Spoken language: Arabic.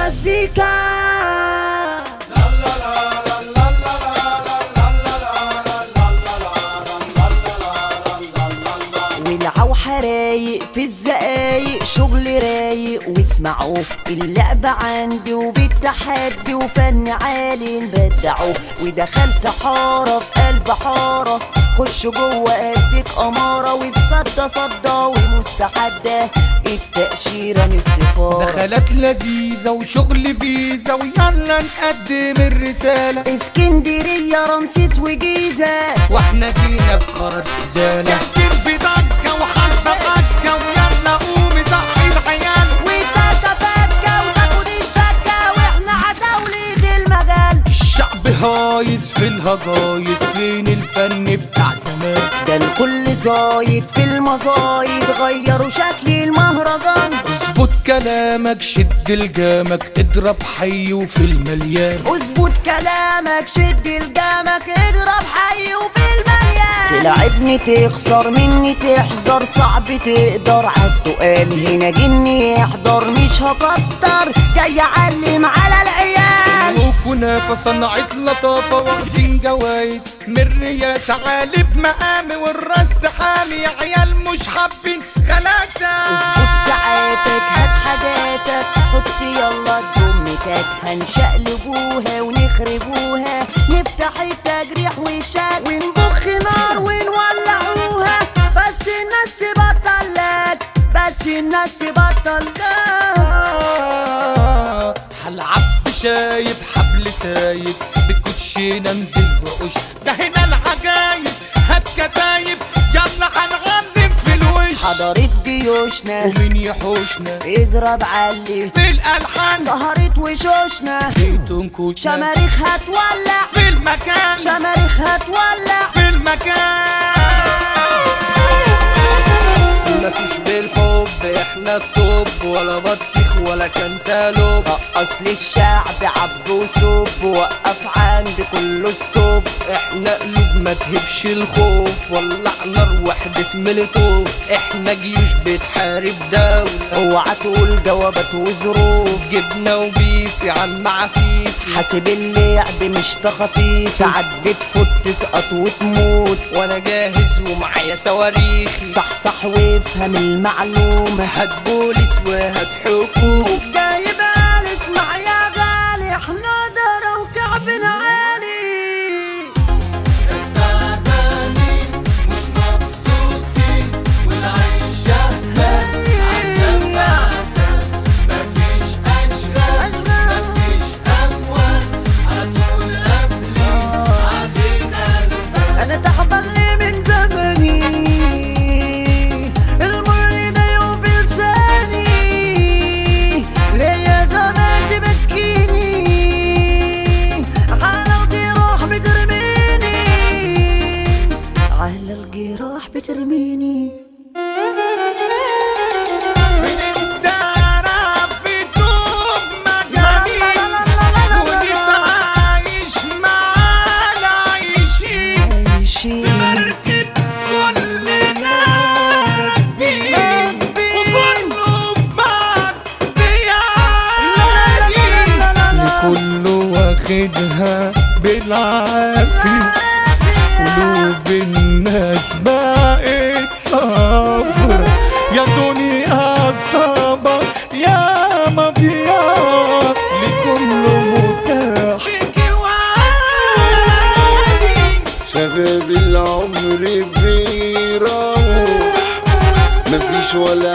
مزيكا. والعوحة رايق في الزقايق شغل رايق واسمعوا اللعبة عندي وبالتحدي وفن عالي نبدعه ودخلت حارة في قلب حارة. خش جوه اديك امارة والصدى صدى ومستحدة. التأشيرة من السفارة دخلت لذيذة وشغل فيزا ويلا نقدم الرسالة. اسكندرية رمسيس وجيزة. وإحنا جينا بقرار ازالة الكل زايد في المزايد غيروا شكل المهرجان. اظبط كلامك شد الجامك اضرب حي وفي المليان. اظبط كلامك شد وفي تلعبني تخسر مني تحذر صعب تقدر. عالتقال هنا جني يحضر مش هكتر جاي اعلم على العيال. وكنافة صنعت لطافة واخدين جوايز. من الرياسة غالب مقامي والراس حامي. يا عيال مش حابين غلاسة اظبط ساعاتك هات حاجاتك. حط يلا دمتك. هنشقلبوها ونخربوها. نفتح التجريح والشك الناس تبطل لك هلعب بشايب حبل سايب بكوتشينة انزل وقش ده هنا العجايب هات كتايب يلا هنغنم في الوش. حضرت جيوشنا. ومين يحوشنا. اضرب علي. في الألحان. سهرت وشوشنا في تنكوشنا شماريخ هتولع. في المكان. شماريخ هتولع. في المكان. إحنا الطب ولا بطيخ ولا كنتالوب. أصل الشعب عب وسوب وقف عند كله ستوب. إحنا قلوب ما تهبش الخوف. ولع نار ملتوب إحنا جيوش بتحارب دولة اوعى تقول جوابات وظروف. جبنا وبيفي عن معفيف حاسب اللعب مش تخطيف. عدت فوت تسقط وتموت. وأنا جاهز ومعايا صواريخ. صح صح وافهم المعلومة. هات بوليس وهات حكومة الجراح بترميني. شباب العمر بيروح مفيش ولا